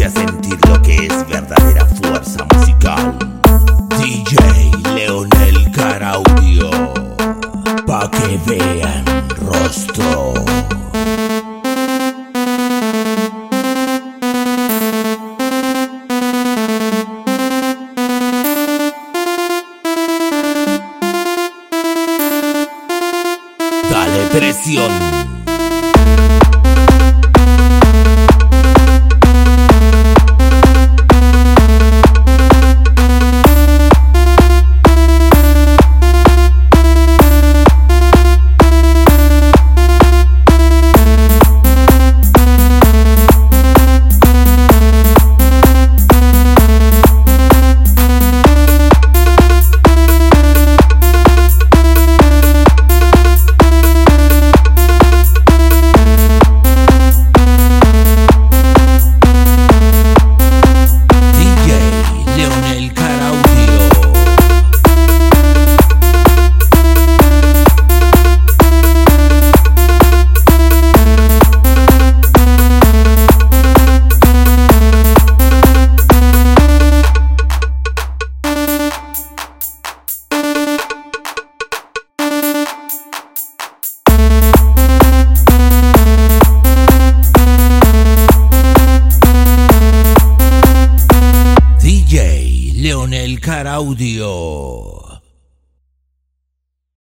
Ponte a sentir lo que es verdadera fuerza musical. DJ Leonel Caraudio. Pa' que vean rostro. Dale presión. DJ Leonel Caraudio.